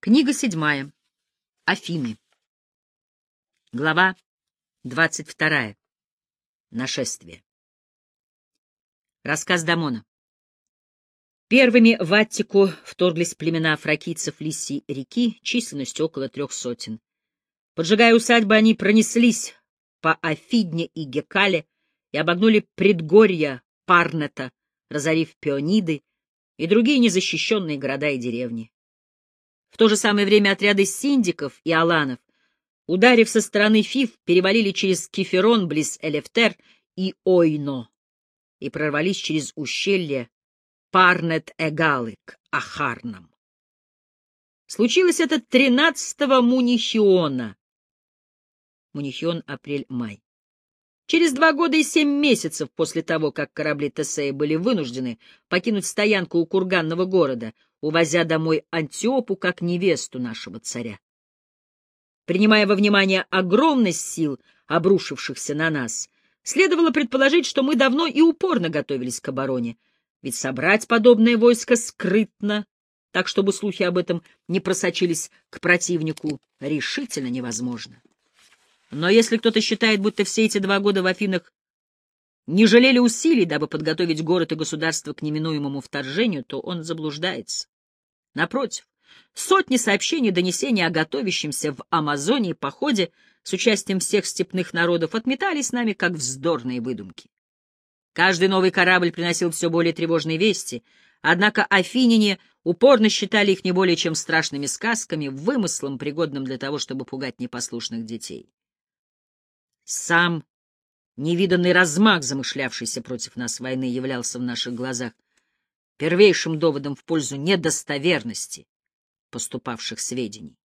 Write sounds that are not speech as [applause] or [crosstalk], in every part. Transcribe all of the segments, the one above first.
Книга седьмая. Афины. Глава двадцать вторая. Нашествие. Рассказ Дамона. Первыми в Аттику вторглись племена фракийцев Лисии реки численностью около трех сотен. Поджигая усадьбы, они пронеслись по Афидне и Гекале и обогнули предгорья Парнета, разорив Пиониды и другие незащищенные города и деревни. В то же самое время отряды синдиков и аланов, ударив со стороны Фив, перевалили через Кеферон близ Элефтер и Ойно и прорвались через ущелье Парнет-Эгалы к Ахарнам. Случилось это 13-го Мунихиона. Мунихион, апрель-май. Через два года и семь месяцев после того, как корабли Тесея были вынуждены покинуть стоянку у курганного города, увозя домой Антиопу как невесту нашего царя. Принимая во внимание огромность сил, обрушившихся на нас, следовало предположить, что мы давно и упорно готовились к обороне, ведь собрать подобное войско скрытно, так чтобы слухи об этом не просочились к противнику, решительно невозможно. Но если кто-то считает, будто все эти два года в Афинах не жалели усилий, дабы подготовить город и государство к неминуемому вторжению, то он заблуждается. Напротив, сотни сообщений и донесений о готовящемся в Амазонии походе с участием всех степных народов отметались нами как вздорные выдумки. Каждый новый корабль приносил все более тревожные вести, однако афиняне упорно считали их не более чем страшными сказками, вымыслом, пригодным для того, чтобы пугать непослушных детей. Сам Невиданный размах, замышлявшийся против нас войны, являлся в наших глазах первейшим доводом в пользу недостоверности поступавших сведений.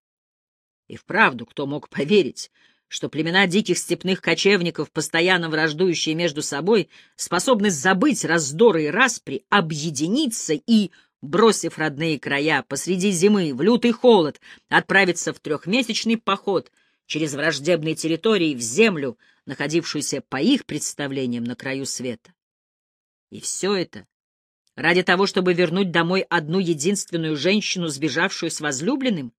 И вправду, кто мог поверить, что племена диких степных кочевников, постоянно враждующие между собой, способны забыть раздоры и распри, объединиться и, бросив родные края посреди зимы в лютый холод, отправиться в трехмесячный поход через враждебные территории в землю, находившуюся по их представлениям на краю света. И все это ради того, чтобы вернуть домой одну единственную женщину, сбежавшую с возлюбленным?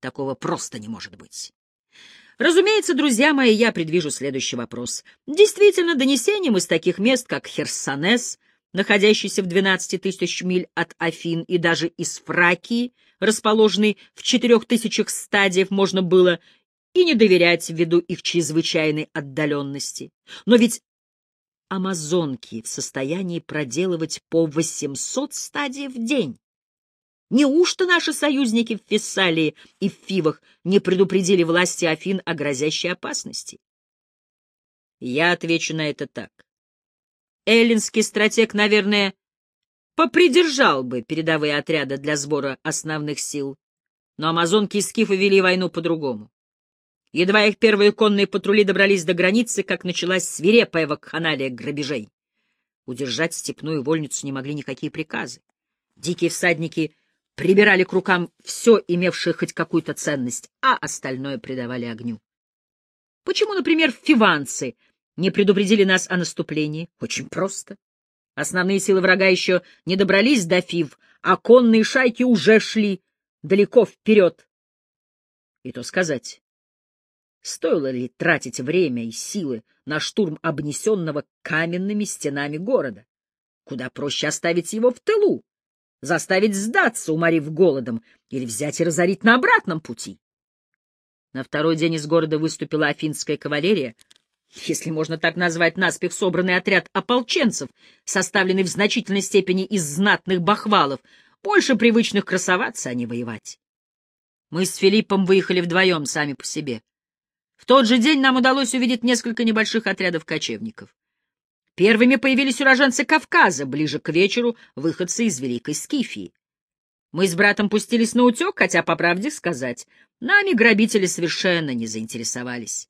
Такого просто не может быть. Разумеется, друзья мои, я предвижу следующий вопрос. Действительно, донесением из таких мест, как Херсонес, находящийся в 12 тысяч миль от Афин, и даже из Фракии, расположенный в четырех тысячах стадиев, можно было и не доверять ввиду их чрезвычайной отдаленности. Но ведь амазонки в состоянии проделывать по 800 стадий в день. Неужто наши союзники в Фессалии и в Фивах не предупредили власти Афин о грозящей опасности? Я отвечу на это так. Эллинский стратег, наверное, попридержал бы передовые отряды для сбора основных сил, но амазонки и скифы вели войну по-другому. Едва их первые конные патрули добрались до границы, как началась свирепая вакханалия грабежей. Удержать степную вольницу не могли никакие приказы. Дикие всадники прибирали к рукам все, имевшее хоть какую-то ценность, а остальное предавали огню. Почему, например, фиванцы не предупредили нас о наступлении? Очень просто. Основные силы врага еще не добрались до Фив, а конные шайки уже шли далеко вперед. И то сказать, Стоило ли тратить время и силы на штурм обнесенного каменными стенами города? Куда проще оставить его в тылу, заставить сдаться, уморив голодом, или взять и разорить на обратном пути. На второй день из города выступила афинская кавалерия, если можно так назвать наспех собранный отряд ополченцев, составленный в значительной степени из знатных бахвалов, больше привычных красоваться, а не воевать. Мы с Филиппом выехали вдвоем, сами по себе. В тот же день нам удалось увидеть несколько небольших отрядов кочевников. Первыми появились уроженцы Кавказа, ближе к вечеру выходцы из Великой Скифии. Мы с братом пустились на утек, хотя, по правде сказать, нами грабители совершенно не заинтересовались.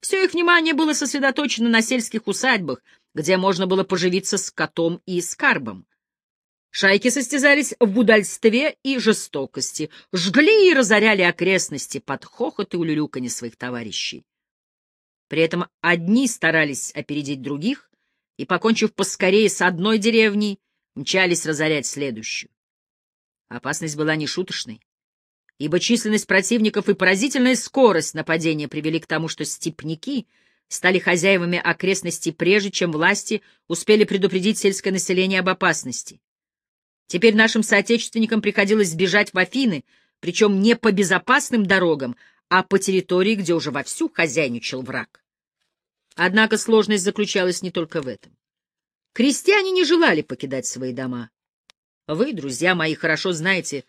Все их внимание было сосредоточено на сельских усадьбах, где можно было поживиться скотом и скарбом. Шайки состязались в удальстве и жестокости, жгли и разоряли окрестности под хохот и улюлюканье своих товарищей. При этом одни старались опередить других и, покончив поскорее с одной деревней, мчались разорять следующую. Опасность была нешуточной. ибо численность противников и поразительная скорость нападения привели к тому, что степняки стали хозяевами окрестностей прежде, чем власти успели предупредить сельское население об опасности. Теперь нашим соотечественникам приходилось сбежать в Афины, причем не по безопасным дорогам, а по территории, где уже вовсю хозяйничал враг. Однако сложность заключалась не только в этом. Крестьяне не желали покидать свои дома. Вы, друзья мои, хорошо знаете,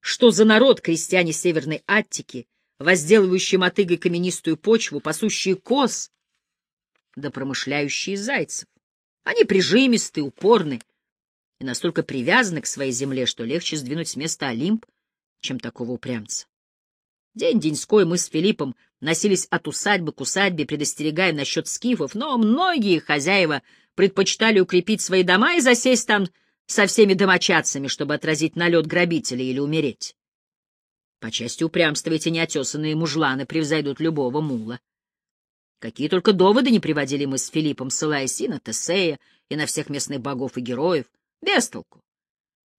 что за народ крестьяне Северной Аттики, возделывающие мотыгой каменистую почву, пасущие коз, да промышляющие зайцев. Они прижимисты, упорны и настолько привязаны к своей земле, что легче сдвинуть с места Олимп, чем такого упрямца. День-деньской мы с Филиппом носились от усадьбы к усадьбе, предостерегая насчет скифов, но многие хозяева предпочитали укрепить свои дома и засесть там со всеми домочадцами, чтобы отразить налет грабителей или умереть. По части упрямства эти неотесанные мужланы превзойдут любого мула. Какие только доводы не приводили мы с Филиппом, ссылаясь и на Тесея, и на всех местных богов и героев. Без толку.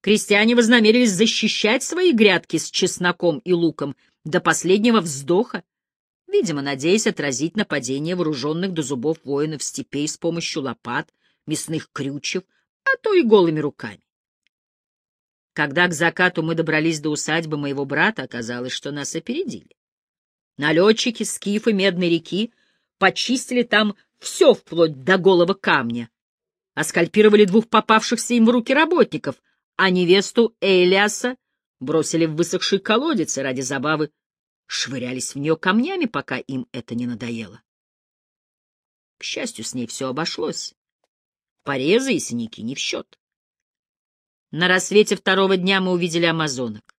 Крестьяне вознамерились защищать свои грядки с чесноком и луком до последнего вздоха, видимо, надеясь отразить нападение вооруженных до зубов воинов степей с помощью лопат, мясных крючев, а то и голыми руками. Когда к закату мы добрались до усадьбы моего брата, оказалось, что нас опередили. Налетчики, скифы Медной реки почистили там все вплоть до голого камня, оскальпировали двух попавшихся им в руки работников, а невесту Элиаса бросили в высохший колодец и ради забавы швырялись в нее камнями, пока им это не надоело. К счастью, с ней все обошлось. Порезы и синяки не в счет. На рассвете второго дня мы увидели амазонок.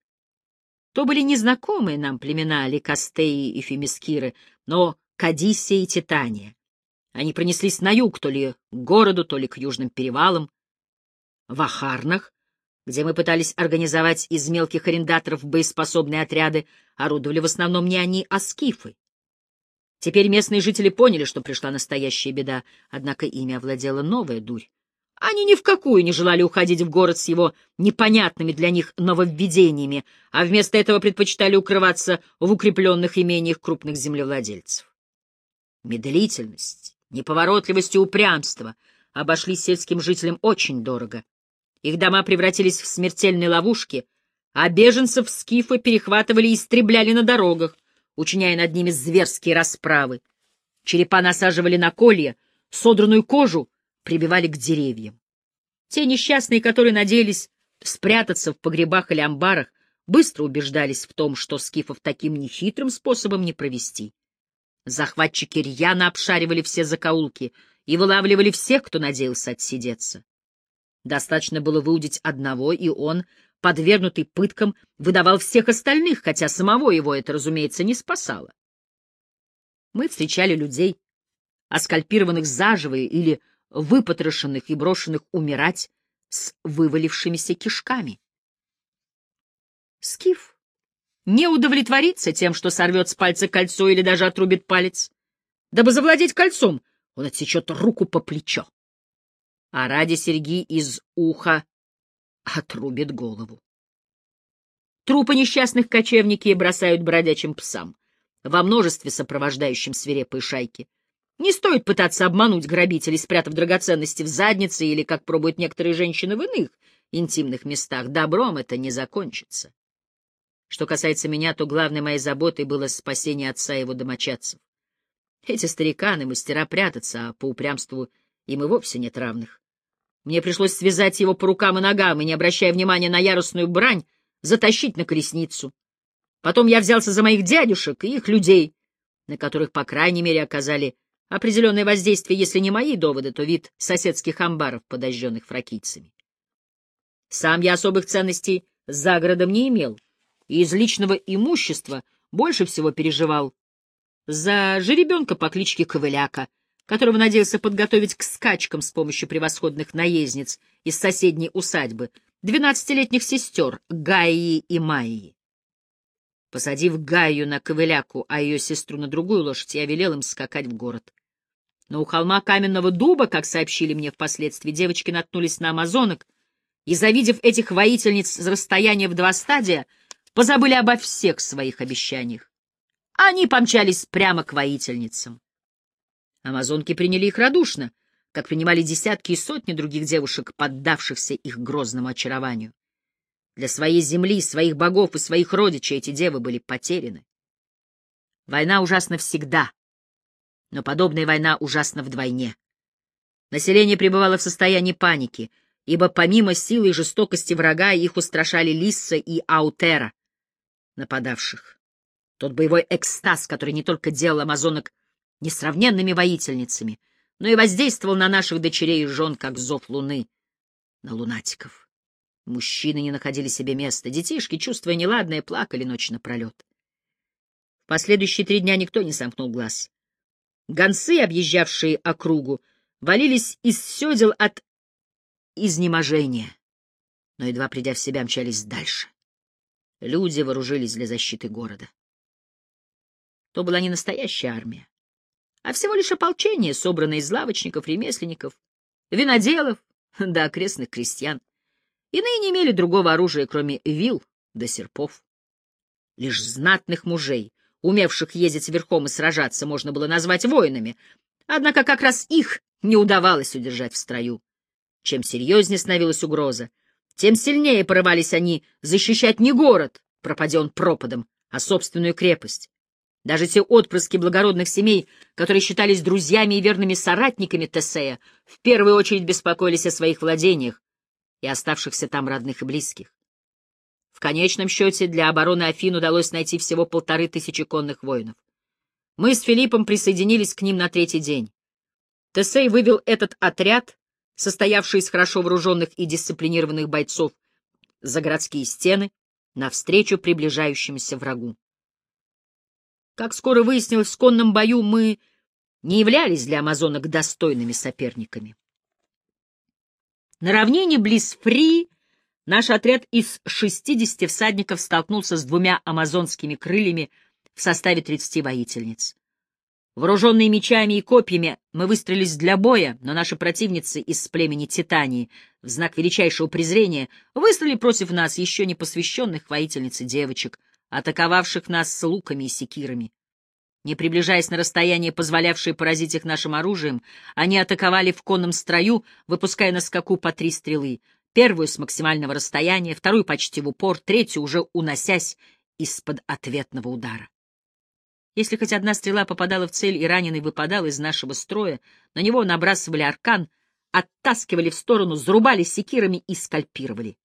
То были незнакомые нам племена Ликастеи и Фемискиры, но Кадисия и Титания. Они пронеслись на юг, то ли к городу, то ли к южным перевалам. В Ахарнах где мы пытались организовать из мелких арендаторов боеспособные отряды, орудовали в основном не они, а скифы. Теперь местные жители поняли, что пришла настоящая беда, однако ими овладела новая дурь. Они ни в какую не желали уходить в город с его непонятными для них нововведениями, а вместо этого предпочитали укрываться в укрепленных имениях крупных землевладельцев. Медлительность, неповоротливость и упрямство обошлись сельским жителям очень дорого. Их дома превратились в смертельные ловушки, а беженцев скифы перехватывали и истребляли на дорогах, учиняя над ними зверские расправы. Черепа насаживали на колья, содранную кожу прибивали к деревьям. Те несчастные, которые надеялись спрятаться в погребах или амбарах, быстро убеждались в том, что скифов таким нехитрым способом не провести. Захватчики рьяно обшаривали все закоулки и вылавливали всех, кто надеялся отсидеться. Достаточно было выудить одного, и он, подвергнутый пыткам, выдавал всех остальных, хотя самого его это, разумеется, не спасало. Мы встречали людей, оскальпированных заживо или выпотрошенных и брошенных умирать с вывалившимися кишками. Скиф не удовлетворится тем, что сорвет с пальца кольцо или даже отрубит палец. Дабы завладеть кольцом, он отсечет руку по плечо а ради серьги из уха отрубит голову. Трупы несчастных кочевники бросают бродячим псам, во множестве сопровождающим свирепые шайки. Не стоит пытаться обмануть грабителей, спрятав драгоценности в заднице или, как пробуют некоторые женщины в иных интимных местах. Добром это не закончится. Что касается меня, то главной моей заботой было спасение отца и его домочадцев. Эти стариканы — мастера прятаться, а по упрямству им и вовсе нет равных. Мне пришлось связать его по рукам и ногам и, не обращая внимания на яростную брань, затащить на колесницу. Потом я взялся за моих дядюшек и их людей, на которых, по крайней мере, оказали определенное воздействие, если не мои доводы, то вид соседских амбаров, подожженных фракийцами. Сам я особых ценностей за городом не имел, и из личного имущества больше всего переживал за жеребенка по кличке Ковыляка, которого надеялся подготовить к скачкам с помощью превосходных наездниц из соседней усадьбы, двенадцатилетних сестер Гаи и Майи. Посадив Гаю на ковыляку, а ее сестру на другую лошадь, я велел им скакать в город. Но у холма каменного дуба, как сообщили мне впоследствии, девочки наткнулись на амазонок, и, завидев этих воительниц с расстояния в два стадия, позабыли обо всех своих обещаниях. Они помчались прямо к воительницам. Амазонки приняли их радушно, как принимали десятки и сотни других девушек, поддавшихся их грозному очарованию. Для своей земли, своих богов и своих родичей эти девы были потеряны. Война ужасна всегда, но подобная война ужасна вдвойне. Население пребывало в состоянии паники, ибо помимо силы и жестокости врага их устрашали Лисса и Аутера, нападавших. Тот боевой экстаз, который не только делал амазонок несравненными воительницами, но и воздействовал на наших дочерей и жен, как зов луны, на лунатиков. Мужчины не находили себе места, детишки, чувствуя неладное, плакали ночь напролет. В последующие три дня никто не сомкнул глаз. Гонцы, объезжавшие округу, валились из седел от изнеможения, но, едва придя в себя, мчались дальше. Люди вооружились для защиты города. То была не настоящая армия, а всего лишь ополчение, собранное из лавочников, ремесленников, виноделов [laughs] да окрестных крестьян. Иные не имели другого оружия, кроме вил да серпов. Лишь знатных мужей, умевших ездить верхом и сражаться, можно было назвать воинами, однако как раз их не удавалось удержать в строю. Чем серьезнее становилась угроза, тем сильнее порывались они защищать не город, пропадя он пропадом, а собственную крепость. Даже те отпрыски благородных семей, которые считались друзьями и верными соратниками Тесея, в первую очередь беспокоились о своих владениях и оставшихся там родных и близких. В конечном счете для обороны Афин удалось найти всего полторы тысячи конных воинов. Мы с Филиппом присоединились к ним на третий день. Тесей вывел этот отряд, состоявший из хорошо вооруженных и дисциплинированных бойцов, за городские стены, навстречу приближающемуся врагу. Как скоро выяснилось, в конном бою мы не являлись для амазонок достойными соперниками. На равнине близ Фри наш отряд из 60 всадников столкнулся с двумя амазонскими крыльями в составе 30 воительниц. Вооруженные мечами и копьями, мы выстрелились для боя, но наши противницы из племени Титании, в знак величайшего презрения, выстрелили против нас еще не посвященных воительниц и девочек, атаковавших нас с луками и секирами. Не приближаясь на расстояние, позволявшее поразить их нашим оружием, они атаковали в конном строю, выпуская на скаку по три стрелы, первую с максимального расстояния, вторую почти в упор, третью уже уносясь из-под ответного удара. Если хоть одна стрела попадала в цель и раненый выпадал из нашего строя, на него набрасывали аркан, оттаскивали в сторону, зарубали секирами и скальпировали.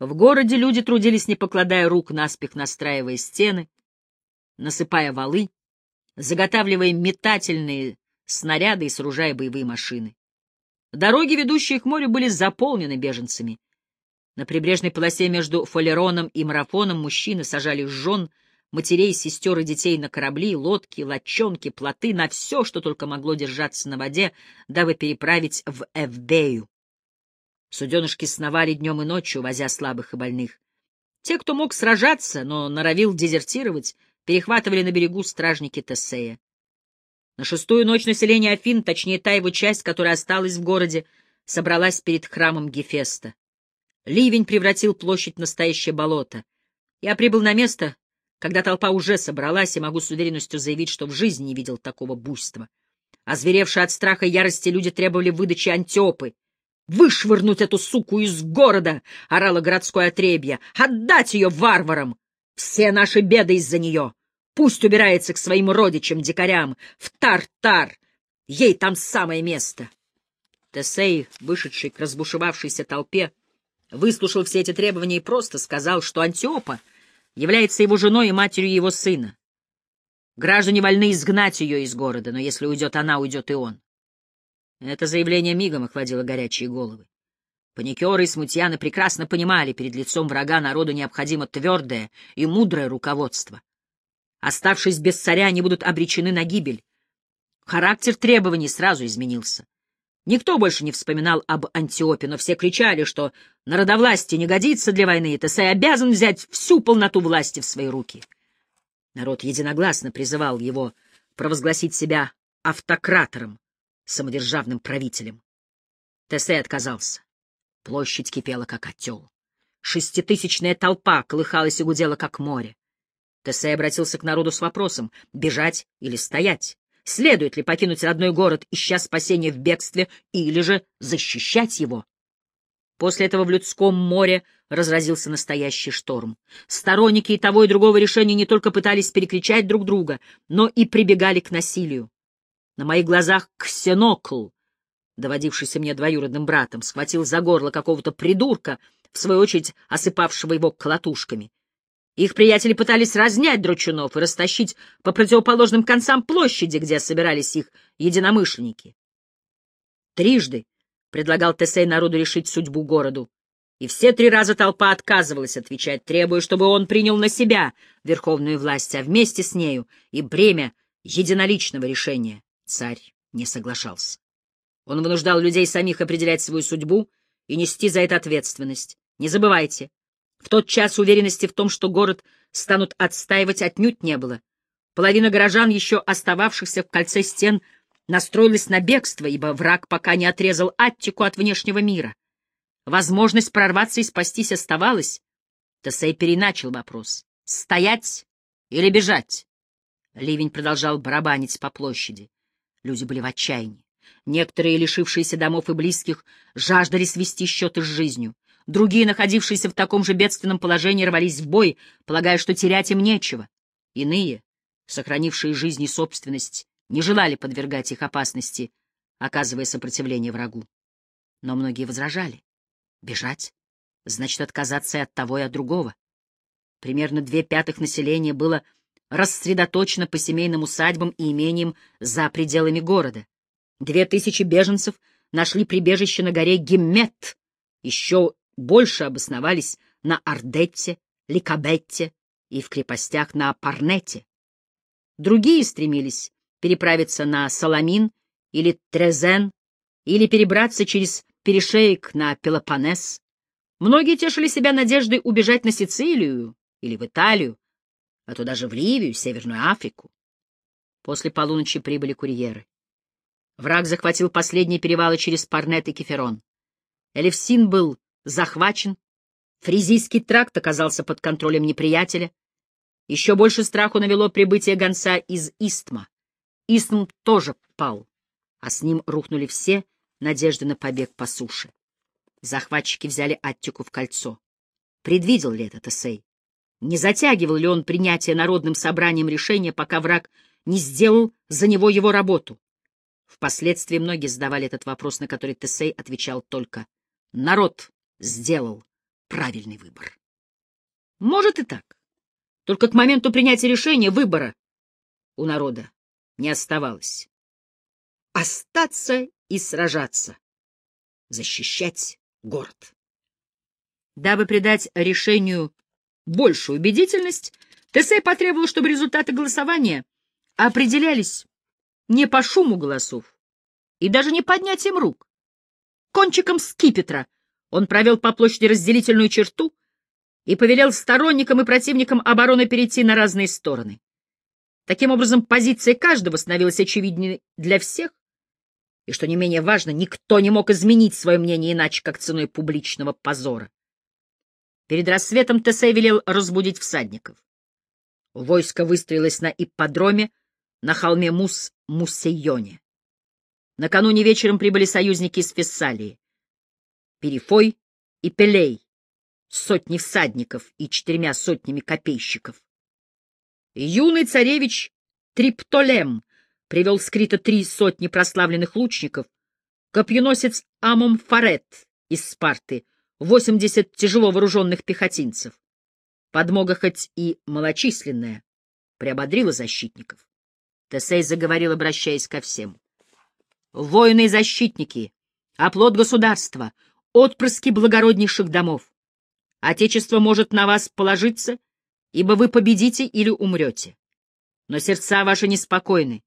В городе люди трудились, не покладая рук, наспех настраивая стены, насыпая валы, заготавливая метательные снаряды и сооружая боевые машины. Дороги, ведущие к морю, были заполнены беженцами. На прибрежной полосе между Фолероном и Марафоном мужчины сажали жен, матерей, сестер и детей на корабли, лодки, лодчонки, плоты, на все, что только могло держаться на воде, дабы переправить в Эвбею. Суденышки сновали днем и ночью, возя слабых и больных. Те, кто мог сражаться, но норовил дезертировать, перехватывали на берегу стражники Тесея. На шестую ночь население Афин, точнее та его часть, которая осталась в городе, собралась перед храмом Гефеста. Ливень превратил площадь в настоящее болото. Я прибыл на место, когда толпа уже собралась, и могу с уверенностью заявить, что в жизни не видел такого буйства. Озверевшие от страха и ярости люди требовали выдачи Антиопы. «Вышвырнуть эту суку из города!» — орало городское отребье. «Отдать ее варварам! Все наши беды из-за нее! Пусть убирается к своим родичам-дикарям, в Тар-Тар! Ей там самое место!» Тесей, вышедший к разбушевавшейся толпе, выслушал все эти требования и просто сказал, что Антиопа — является его женой и матерью его сына. Граждане вольны изгнать ее из города, но если уйдет она, уйдет и он. Это заявление мигом охватило горячие головы. Паникеры и смутьяны прекрасно понимали, перед лицом врага народу необходимо твердое и мудрое руководство. Оставшись без царя, они будут обречены на гибель. Характер требований сразу изменился. Никто больше не вспоминал об Антиопе, но все кричали, что народовластие не годится для войны, и Тесей обязан взять всю полноту власти в свои руки. Народ единогласно призывал его провозгласить себя автократором, самодержавным правителем. Тесей отказался. Площадь кипела, как котел. Шеститысячная толпа колыхалась и гудела, как море. Тесей обратился к народу с вопросом — бежать или стоять? Следует ли покинуть родной город, ища спасения в бегстве, или же защищать его? После этого в людском море разразился настоящий шторм. Сторонники и того и другого решения не только пытались перекричать друг друга, но и прибегали к насилию. На моих глазах Ксенокл, доводившийся мне двоюродным братом, схватил за горло какого-то придурка, в свою очередь осыпавшего его колотушками. Их приятели пытались разнять дручунов и растащить по противоположным концам площади, где собирались их единомышленники. Трижды предлагал Тесей народу решить судьбу городу. И все три раза толпа отказывалась отвечать, требуя, чтобы он принял на себя верховную власть, а вместе с нею и бремя единоличного решения. Царь не соглашался. Он вынуждал людей самих определять свою судьбу и нести за это ответственность. Не забывайте, в тот час уверенности в том, что город станут отстаивать, отнюдь не было. Половина горожан, еще остававшихся в кольце стен, настроилась на бегство, ибо враг пока не отрезал Аттику от внешнего мира. Возможность прорваться и спастись оставалась. Тесей переначал вопрос. «Стоять или бежать?» Ливень продолжал барабанить по площади. Люди были в отчаянии. Некоторые, лишившиеся домов и близких, жаждали свести счеты с жизнью. Другие, находившиеся в таком же бедственном положении, рвались в бой, полагая, что терять им нечего. Иные, сохранившие жизнь и собственность, не желали подвергать их опасности, оказывая сопротивление врагу. Но многие возражали. Бежать — значит отказаться и от того, и от другого. Примерно две пятых населения было рассредоточено по семейным усадьбам и имениям за пределами города. Две тысячи беженцев нашли прибежище на горе Гиммет, еще больше обосновались на Ардетте, Ликабетте и в крепостях на Парнете. Другие стремились переправиться на Саламин или Трезен, или перебраться через перешеек на Пелопоннес. Многие тешили себя надеждой убежать на Сицилию или в Италию, а то даже в Ливию, Северную Африку. После полуночи прибыли курьеры. Враг захватил последние перевалы через Парнет и Кеферон. Элевсин был захвачен, фризийский тракт оказался под контролем неприятеля. Еще больше страху навело прибытие гонца из Истма. Истм тоже пал, а с ним рухнули все надежды на побег по суше. Захватчики взяли Аттику в кольцо. Предвидел ли это Тесей? Не затягивал ли он принятие народным собранием решения, пока враг не сделал за него его работу? Впоследствии многие задавали этот вопрос, на который Тесей отвечал только «Народ сделал правильный выбор». Может и так. Только к моменту принятия решения выбора у народа не оставалось. Остаться и сражаться, защищать город. Дабы придать решению большую убедительность, Тесей потребовал, чтобы результаты голосования определялись не по шуму голосов и даже не поднятием рук. Кончиком скипетра он провел по площади разделительную черту и повелел сторонникам и противникам обороны перейти на разные стороны. Таким образом, позиция каждого становилась очевиднее для всех, и, что не менее важно, никто не мог изменить свое мнение иначе, как ценой публичного позора. Перед рассветом Тесей велел разбудить всадников. Войско выстроилось на ипподроме на холме Мус-Муссейоне. Накануне вечером прибыли союзники из Фессалии. Перифой и Пелей, сотни всадников и четырьмя сотнями копейщиков. Юный царевич Триптолем привел с три сотни прославленных лучников, копьеносец Амом Фарет из Спарты, восемьдесят тяжело вооруженных пехотинцев. Подмога хоть и малочисленная, приободрила защитников. Тесей заговорил, обращаясь ко всем. «Воины и защитники, оплот государства, отпрыски благороднейших домов. Отечество может на вас положиться, ибо вы победите или умрете. Но сердца ваши неспокойны.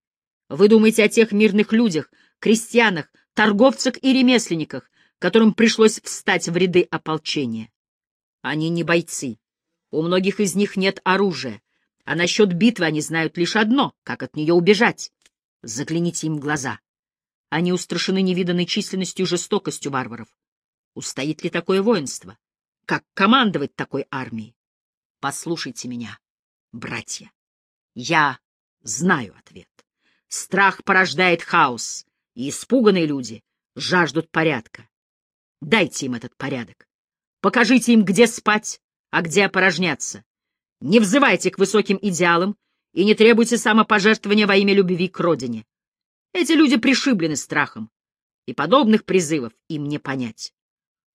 Вы думаете о тех мирных людях, крестьянах, торговцах и ремесленниках, которым пришлось встать в ряды ополчения. Они не бойцы. У многих из них нет оружия. А насчет битвы они знают лишь одно — как от нее убежать. Загляните им в глаза. Они устрашены невиданной численностью и жестокостью варваров. Устоит ли такое воинство? как командовать такой армией? Послушайте меня, братья. Я знаю ответ. Страх порождает хаос, и испуганные люди жаждут порядка. Дайте им этот порядок. Покажите им, где спать, а где опорожняться. Не взывайте к высоким идеалам и не требуйте самопожертвования во имя любви к родине. Эти люди пришиблены страхом, и подобных призывов им не понять.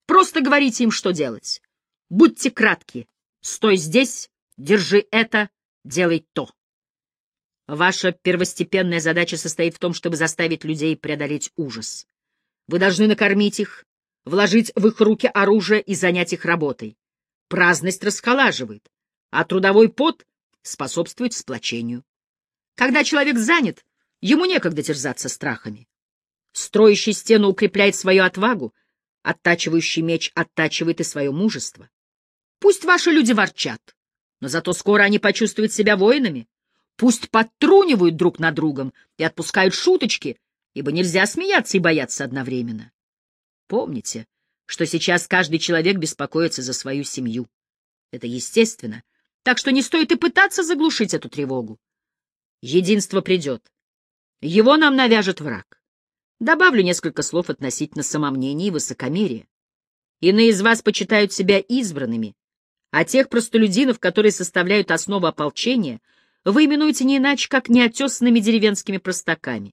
Просто говорите им, что делать. Будьте кратки. Стой здесь, держи это, делай то. Ваша первостепенная задача состоит в том, чтобы заставить людей преодолеть ужас. Вы должны накормить их, вложить в их руки оружие и занять их работой. Праздность расколаживает, а трудовой пот способствует сплочению. Когда человек занят, ему некогда терзаться страхами. Строящий стену укрепляет свою отвагу, оттачивающий меч оттачивает и свое мужество. Пусть ваши люди ворчат, но зато скоро они почувствуют себя воинами. Пусть подтрунивают друг над другом и отпускают шуточки, ибо нельзя смеяться и бояться одновременно. Помните, что сейчас каждый человек беспокоится за свою семью. Это естественно, так что не стоит и пытаться заглушить эту тревогу. Единство придет. Его нам навяжет враг. Добавлю несколько слов относительно самомнения и высокомерия. Иные из вас почитают себя избранными, а тех простолюдинов, которые составляют основу ополчения — вы именуете не иначе, как неотесанными деревенскими простаками.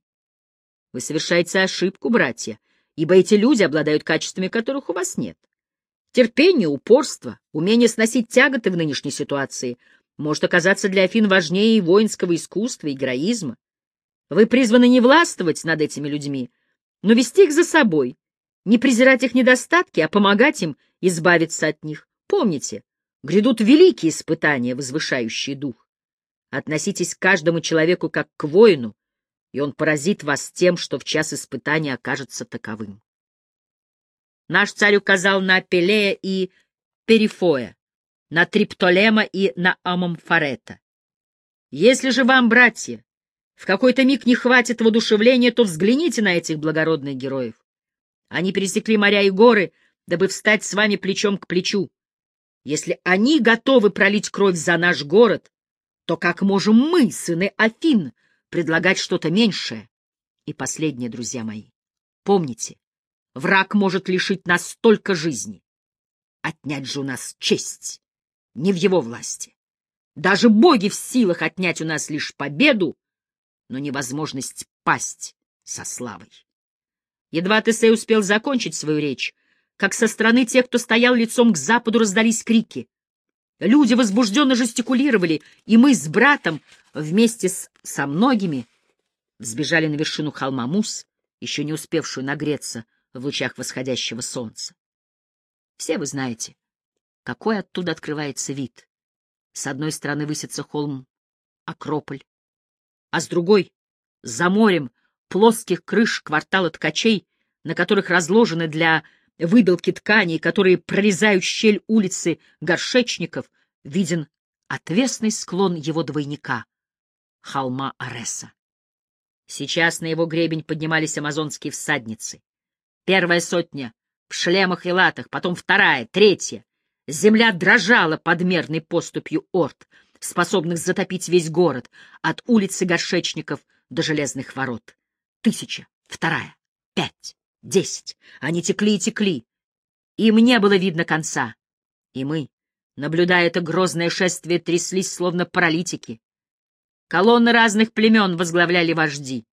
Вы совершаете ошибку, братья, ибо эти люди обладают качествами, которых у вас нет. Терпение, упорство, умение сносить тяготы в нынешней ситуации может оказаться для Афин важнее и воинского искусства, и героизма. Вы призваны не властвовать над этими людьми, но вести их за собой, не презирать их недостатки, а помогать им избавиться от них. Помните, грядут великие испытания, возвышающие дух. Относитесь к каждому человеку как к воину, и он поразит вас тем, что в час испытания окажется таковым. Наш царь указал на Пелея и Перифоя, на Триптолема и на Амамфарета. Если же вам, братья, в какой-то миг не хватит воодушевления, то взгляните на этих благородных героев. Они пересекли моря и горы, дабы встать с вами плечом к плечу. Если они готовы пролить кровь за наш город, то как можем мы, сыны Афин, предлагать что-то меньшее? И последнее, друзья мои, помните, враг может лишить нас столько жизни. Отнять же у нас честь не в его власти. Даже боги в силах отнять у нас лишь победу, но невозможность пасть со славой. Едва Тесей успел закончить свою речь, как со стороны тех, кто стоял лицом к западу, раздались крики. Люди возбужденно жестикулировали, и мы с братом вместе с, со многими взбежали на вершину холма Мус, еще не успевшую нагреться в лучах восходящего солнца. Все вы знаете, какой оттуда открывается вид. С одной стороны высится холм Акрополь, а с другой — за морем плоских крыш квартала ткачей, на которых разложены для выбелки тканей, которые прорезают щель улицы горшечников, виден отвесный склон его двойника, холма Ареса. Сейчас на его гребень поднимались амазонские всадницы. Первая сотня в шлемах и латах, потом вторая, третья. Земля дрожала под мерной поступью орд, способных затопить весь город, от улицы горшечников до железных ворот. Тысяча, вторая, пять, десять. Они текли и текли. Им не было видно конца. И мы, наблюдая это грозное шествие, тряслись, словно паралитики. Колонны разных племен возглавляли вожди.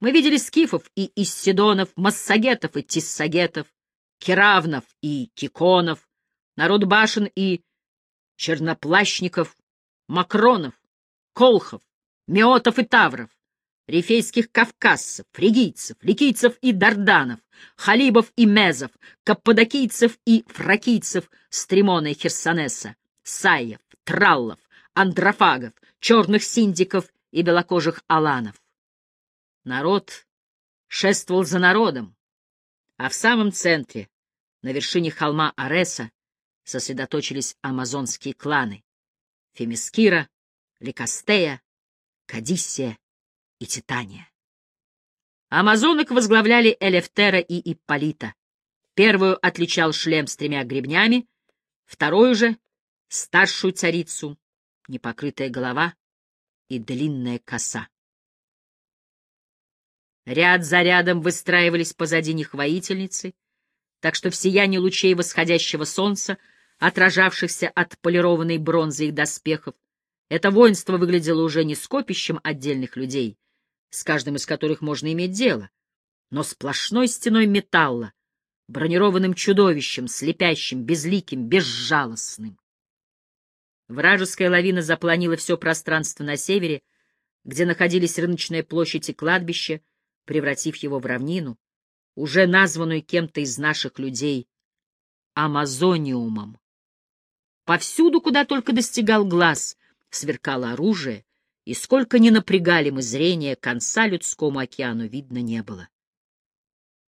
Мы видели скифов и иссидонов, массагетов и тиссагетов, керавнов и киконов, народ башен и черноплащников, макронов, колхов, меотов и тавров рифейских кавказцев, фригийцев, ликийцев и дарданов, халибов и мезов, каппадокийцев и фракийцев Стримона и Херсонеса, саев, траллов, андрофагов, черных синдиков и белокожих аланов. Народ шествовал за народом, а в самом центре, на вершине холма Ареса, сосредоточились амазонские кланы — Фемискира, Ликастея, Кадиссия и Титания. Амазонок возглавляли Элефтера и Ипполита. Первую отличал шлем с тремя гребнями, вторую же — старшую царицу, непокрытая голова и длинная коса. Ряд за рядом выстраивались позади них воительницы, так что в сиянии лучей восходящего солнца, отражавшихся от полированной бронзы их доспехов, это воинство выглядело уже не скопищем отдельных людей, с каждым из которых можно иметь дело, но сплошной стеной металла, бронированным чудовищем, слепящим, безликим, безжалостным. Вражеская лавина запланила все пространство на севере, где находились рыночная площадь и кладбище, превратив его в равнину, уже названную кем-то из наших людей Амазониумом. Повсюду, куда только достигал глаз, сверкало оружие, и сколько ни напрягали мы зрение, конца людскому океану видно не было.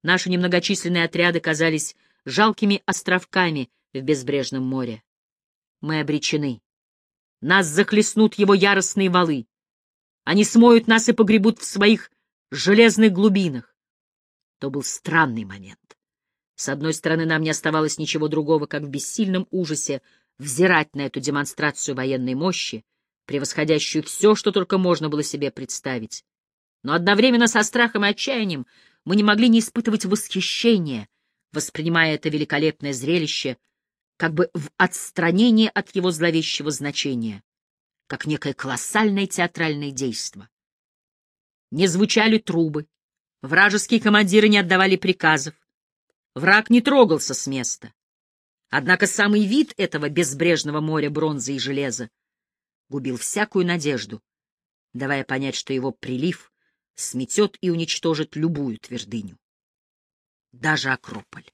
Наши немногочисленные отряды казались жалкими островками в безбрежном море. Мы обречены. Нас захлестнут его яростные валы. Они смоют нас и погребут в своих железных глубинах. То был странный момент. С одной стороны, нам не оставалось ничего другого, как в бессильном ужасе взирать на эту демонстрацию военной мощи, превосходящую все, что только можно было себе представить. Но одновременно со страхом и отчаянием мы не могли не испытывать восхищения, воспринимая это великолепное зрелище как бы в отстранении от его зловещего значения, как некое колоссальное театральное действо. Не звучали трубы, вражеские командиры не отдавали приказов, враг не трогался с места. Однако самый вид этого безбрежного моря бронзы и железа губил всякую надежду, давая понять, что его прилив сметет и уничтожит любую твердыню, даже Акрополь.